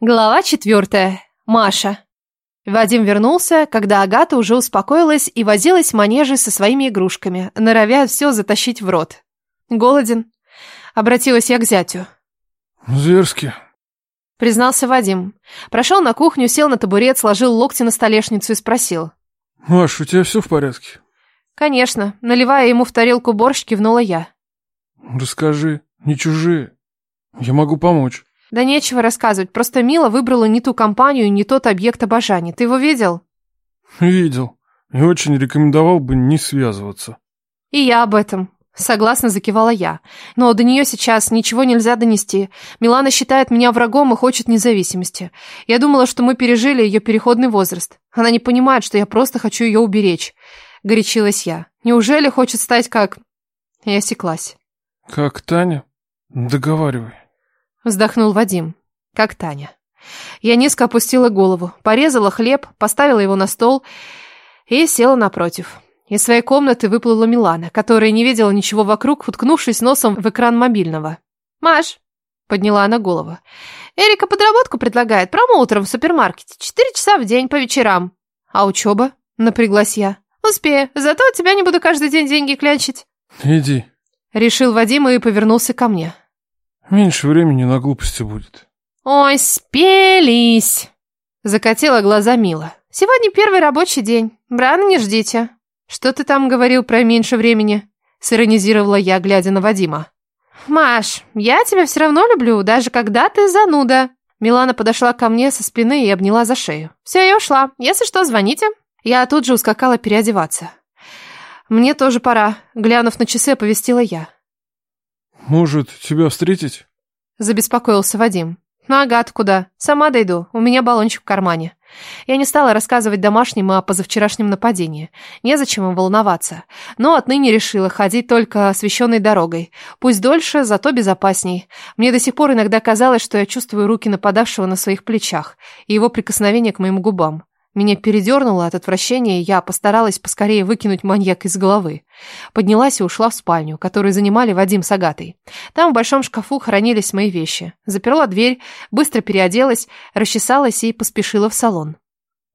Глава четвертая. Маша. Вадим вернулся, когда Агата уже успокоилась и возилась в манеже со своими игрушками, норовя все затащить в рот. «Голоден?» Обратилась я к зятю. Зверски. Признался Вадим. Прошел на кухню, сел на табурет, сложил локти на столешницу и спросил. Маш, у тебя все в порядке? «Конечно». Наливая ему в тарелку борщ, кивнула я. Расскажи, не чужие. Я могу помочь. Да нечего рассказывать, просто Мила выбрала не ту компанию и не тот объект обожания. Ты его видел? Видел. И очень рекомендовал бы не связываться. И я об этом. Согласно закивала я. Но до нее сейчас ничего нельзя донести. Милана считает меня врагом и хочет независимости. Я думала, что мы пережили ее переходный возраст. Она не понимает, что я просто хочу ее уберечь. Горячилась я. Неужели хочет стать как... Я осеклась. Как Таня? Договаривай. Вздохнул Вадим. Как Таня. Я низко опустила голову, порезала хлеб, поставила его на стол и села напротив. Из своей комнаты выплыла Милана, которая не видела ничего вокруг, уткнувшись носом в экран мобильного. «Маш!» — подняла она голову. «Эрика подработку предлагает, промоутером в супермаркете. Четыре часа в день по вечерам». «А учеба?» — напряглась я. «Успею, зато у тебя не буду каждый день деньги клянчить». Иди. Решил Вадим и повернулся ко мне. Меньше времени на глупости будет. «Ой, спелись!» Закатила глаза Мила. «Сегодня первый рабочий день. Рано не ждите». «Что ты там говорил про меньше времени?» Сиронизировала я, глядя на Вадима. «Маш, я тебя все равно люблю, даже когда ты зануда». Милана подошла ко мне со спины и обняла за шею. «Все, я ушла. Если что, звоните». Я тут же ускакала переодеваться. «Мне тоже пора», — глянув на часы, оповестила я. Может, тебя встретить? Забеспокоился Вадим. Ну, Агат, куда? Сама дойду. У меня баллончик в кармане. Я не стала рассказывать домашним о позавчерашнем нападении. Незачем им волноваться. Но отныне решила ходить только освещенной дорогой. Пусть дольше, зато безопасней. Мне до сих пор иногда казалось, что я чувствую руки нападавшего на своих плечах и его прикосновение к моим губам. Меня передернуло от отвращения, я постаралась поскорее выкинуть маньяк из головы. Поднялась и ушла в спальню, которую занимали Вадим с Агатой. Там в большом шкафу хранились мои вещи. Заперла дверь, быстро переоделась, расчесалась и поспешила в салон.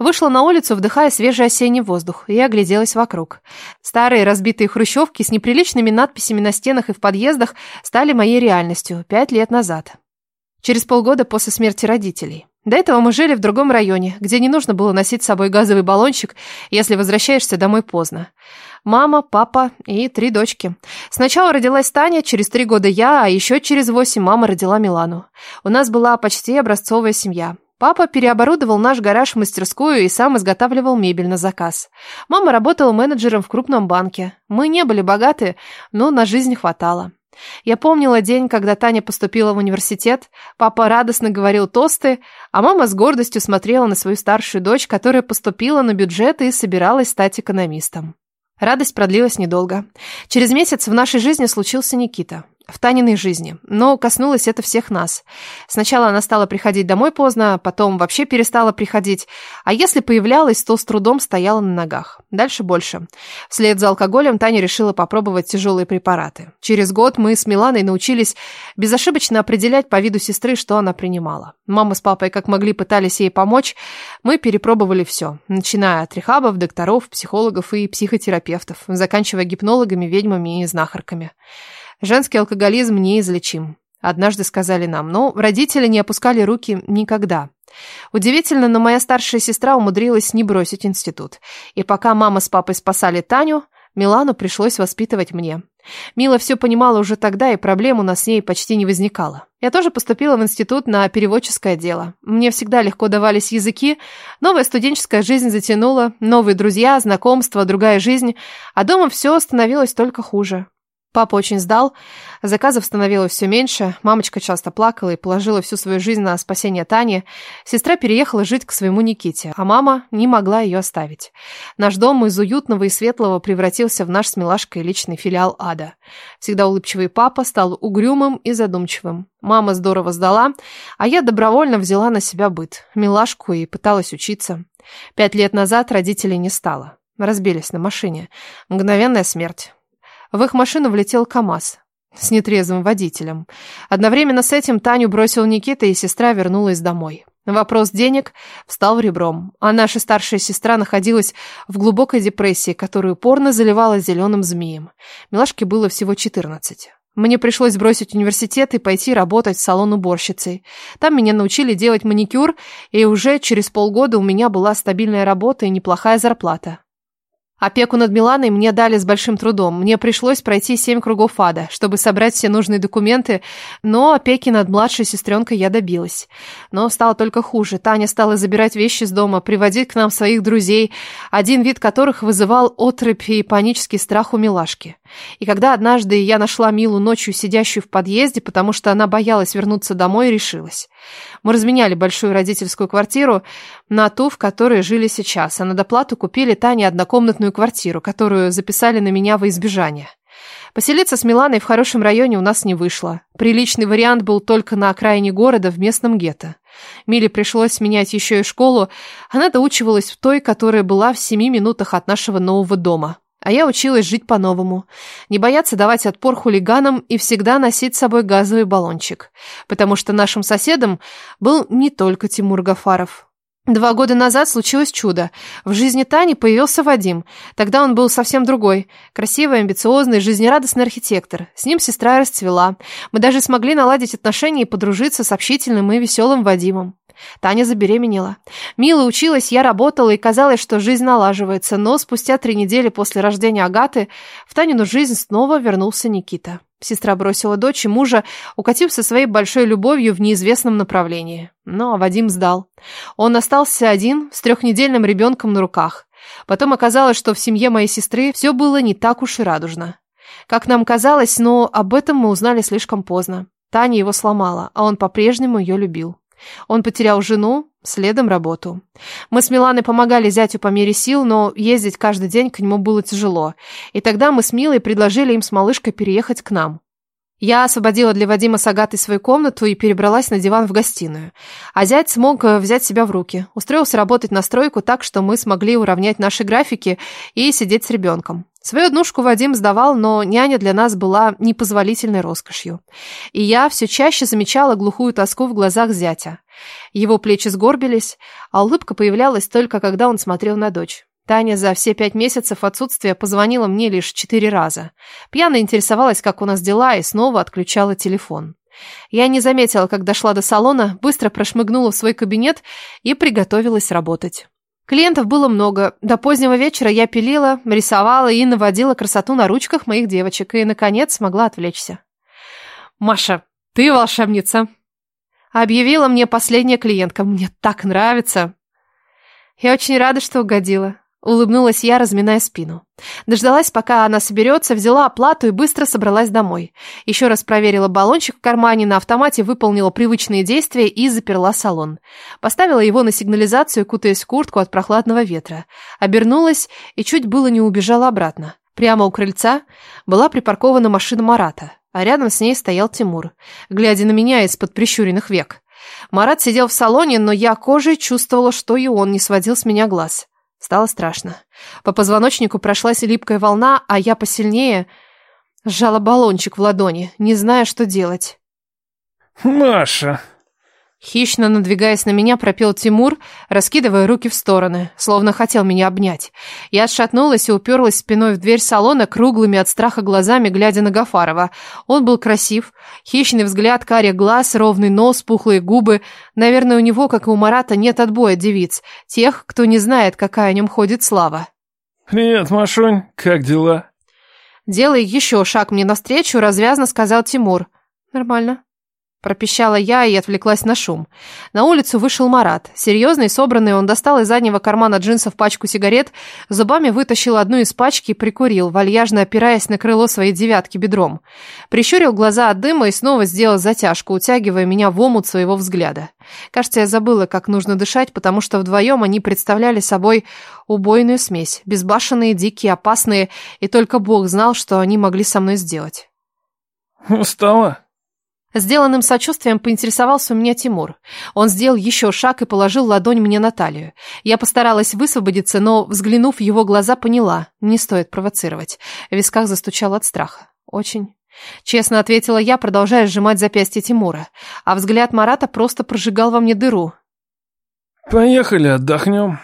Вышла на улицу, вдыхая свежий осенний воздух, и огляделась вокруг. Старые разбитые хрущевки с неприличными надписями на стенах и в подъездах стали моей реальностью пять лет назад. Через полгода после смерти родителей. До этого мы жили в другом районе, где не нужно было носить с собой газовый баллончик, если возвращаешься домой поздно. Мама, папа и три дочки. Сначала родилась Таня, через три года я, а еще через восемь мама родила Милану. У нас была почти образцовая семья. Папа переоборудовал наш гараж в мастерскую и сам изготавливал мебель на заказ. Мама работала менеджером в крупном банке. Мы не были богаты, но на жизнь хватало. Я помнила день, когда Таня поступила в университет, папа радостно говорил тосты, а мама с гордостью смотрела на свою старшую дочь, которая поступила на бюджет и собиралась стать экономистом. Радость продлилась недолго. Через месяц в нашей жизни случился Никита в Таниной жизни, но коснулось это всех нас. Сначала она стала приходить домой поздно, потом вообще перестала приходить, а если появлялась, то с трудом стояла на ногах. Дальше больше. Вслед за алкоголем Таня решила попробовать тяжелые препараты. Через год мы с Миланой научились безошибочно определять по виду сестры, что она принимала. Мама с папой как могли пытались ей помочь, мы перепробовали все, начиная от рехабов, докторов, психологов и психотерапевтов, заканчивая гипнологами, ведьмами и знахарками. Женский алкоголизм неизлечим. Однажды сказали нам, но родители не опускали руки никогда. Удивительно, но моя старшая сестра умудрилась не бросить институт. И пока мама с папой спасали Таню, Милану пришлось воспитывать мне. Мила все понимала уже тогда, и проблем у нас с ней почти не возникало. Я тоже поступила в институт на переводческое дело. Мне всегда легко давались языки, новая студенческая жизнь затянула, новые друзья, знакомства, другая жизнь, а дома все становилось только хуже. Папа очень сдал, заказов становилось все меньше, мамочка часто плакала и положила всю свою жизнь на спасение Тани. Сестра переехала жить к своему Никите, а мама не могла ее оставить. Наш дом из уютного и светлого превратился в наш с Милашкой личный филиал ада. Всегда улыбчивый папа стал угрюмым и задумчивым. Мама здорово сдала, а я добровольно взяла на себя быт, Милашку и пыталась учиться. Пять лет назад родителей не стало. Разбились на машине. Мгновенная смерть. В их машину влетел КАМАЗ. с нетрезвым водителем. Одновременно с этим Таню бросил Никита, и сестра вернулась домой. Вопрос денег встал в ребром, а наша старшая сестра находилась в глубокой депрессии, которую упорно заливала зеленым змеем. Милашке было всего 14. Мне пришлось бросить университет и пойти работать в салон уборщицей. Там меня научили делать маникюр, и уже через полгода у меня была стабильная работа и неплохая зарплата. Опеку над Миланой мне дали с большим трудом. Мне пришлось пройти семь кругов ада, чтобы собрать все нужные документы, но опеки над младшей сестренкой я добилась. Но стало только хуже. Таня стала забирать вещи с дома, приводить к нам своих друзей, один вид которых вызывал отрыбь и панический страх у милашки. И когда однажды я нашла Милу ночью сидящую в подъезде, потому что она боялась вернуться домой, решилась. Мы разменяли большую родительскую квартиру на ту, в которой жили сейчас, а на доплату купили Тане однокомнатную квартиру, которую записали на меня во избежание. Поселиться с Миланой в хорошем районе у нас не вышло. Приличный вариант был только на окраине города, в местном гетто. Миле пришлось менять еще и школу. Она доучивалась в той, которая была в семи минутах от нашего нового дома. А я училась жить по-новому. Не бояться давать отпор хулиганам и всегда носить с собой газовый баллончик. Потому что нашим соседом был не только Тимур Гафаров. Два года назад случилось чудо. В жизни Тани появился Вадим. Тогда он был совсем другой. Красивый, амбициозный, жизнерадостный архитектор. С ним сестра расцвела. Мы даже смогли наладить отношения и подружиться с общительным и веселым Вадимом. Таня забеременела. Мила училась, я работала, и казалось, что жизнь налаживается, но спустя три недели после рождения Агаты в Танину жизнь снова вернулся Никита. Сестра бросила дочь и мужа, укатив со своей большой любовью в неизвестном направлении. Но Вадим сдал. Он остался один с трехнедельным ребенком на руках. Потом оказалось, что в семье моей сестры все было не так уж и радужно. Как нам казалось, но об этом мы узнали слишком поздно. Таня его сломала, а он по-прежнему ее любил. Он потерял жену, следом работу. Мы с Миланой помогали зятю по мере сил, но ездить каждый день к нему было тяжело. И тогда мы с Милой предложили им с малышкой переехать к нам. Я освободила для Вадима с Агатой свою комнату и перебралась на диван в гостиную. А зять смог э, взять себя в руки. Устроился работать на стройку так, что мы смогли уравнять наши графики и сидеть с ребенком. Свою однушку Вадим сдавал, но няня для нас была непозволительной роскошью. И я все чаще замечала глухую тоску в глазах зятя. Его плечи сгорбились, а улыбка появлялась только, когда он смотрел на дочь. Таня за все пять месяцев отсутствия позвонила мне лишь четыре раза. Пьяно интересовалась, как у нас дела, и снова отключала телефон. Я не заметила, как дошла до салона, быстро прошмыгнула в свой кабинет и приготовилась работать. Клиентов было много. До позднего вечера я пилила, рисовала и наводила красоту на ручках моих девочек, и, наконец, смогла отвлечься. «Маша, ты волшебница!» Объявила мне последняя клиентка. «Мне так нравится!» Я очень рада, что угодила. Улыбнулась я, разминая спину. Дождалась, пока она соберется, взяла оплату и быстро собралась домой. Еще раз проверила баллончик в кармане, на автомате выполнила привычные действия и заперла салон. Поставила его на сигнализацию, кутаясь в куртку от прохладного ветра. Обернулась и чуть было не убежала обратно. Прямо у крыльца была припаркована машина Марата, а рядом с ней стоял Тимур, глядя на меня из-под прищуренных век. Марат сидел в салоне, но я кожей чувствовала, что и он не сводил с меня глаз. Стало страшно. По позвоночнику прошлась липкая волна, а я посильнее сжала баллончик в ладони, не зная, что делать. «Маша!» Хищно надвигаясь на меня, пропел Тимур, раскидывая руки в стороны, словно хотел меня обнять. Я отшатнулась и уперлась спиной в дверь салона, круглыми от страха глазами, глядя на Гафарова. Он был красив, хищный взгляд, карих глаз, ровный нос, пухлые губы. Наверное, у него, как и у Марата, нет отбоя девиц, тех, кто не знает, какая о нем ходит слава. «Привет, Машунь, как дела?» Делая еще шаг мне навстречу, развязно сказал Тимур. «Нормально». Пропищала я и отвлеклась на шум. На улицу вышел Марат. Серьезный, собранный, он достал из заднего кармана джинсов пачку сигарет, зубами вытащил одну из пачки и прикурил, вальяжно опираясь на крыло своей девятки бедром. Прищурил глаза от дыма и снова сделал затяжку, утягивая меня в омут своего взгляда. Кажется, я забыла, как нужно дышать, потому что вдвоем они представляли собой убойную смесь. Безбашенные, дикие, опасные, и только Бог знал, что они могли со мной сделать. «Устала?» Сделанным сочувствием поинтересовался у меня Тимур. Он сделал еще шаг и положил ладонь мне на талию. Я постаралась высвободиться, но, взглянув в его глаза, поняла, не стоит провоцировать. В висках застучал от страха. Очень, Честно ответила я, продолжая сжимать запястье Тимура. А взгляд Марата просто прожигал во мне дыру. «Поехали, отдохнем».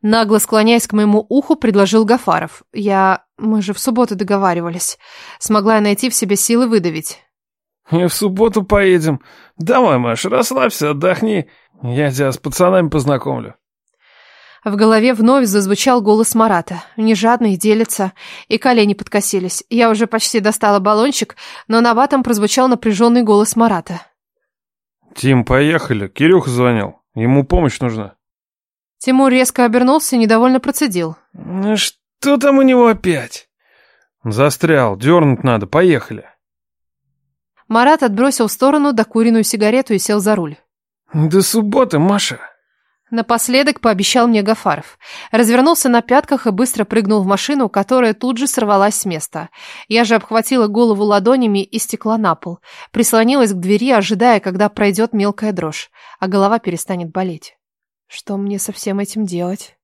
Нагло склоняясь к моему уху, предложил Гафаров. Я... Мы же в субботу договаривались. Смогла я найти в себе силы выдавить. «И в субботу поедем. Давай, Маш, расслабься, отдохни. Я тебя с пацанами познакомлю». В голове вновь зазвучал голос Марата. Нежадный, делится, и колени подкосились. Я уже почти достала баллончик, но на ватом прозвучал напряженный голос Марата. «Тим, поехали. Кирюха звонил. Ему помощь нужна». Тимур резко обернулся и недовольно процедил. «Ну что там у него опять?» «Застрял. Дернуть надо. Поехали». Марат отбросил в сторону докуренную сигарету и сел за руль. «До субботы, Маша». Напоследок пообещал мне Гафаров. Развернулся на пятках и быстро прыгнул в машину, которая тут же сорвалась с места. Я же обхватила голову ладонями и стекла на пол. Прислонилась к двери, ожидая, когда пройдет мелкая дрожь, а голова перестанет болеть. Что мне со всем этим делать?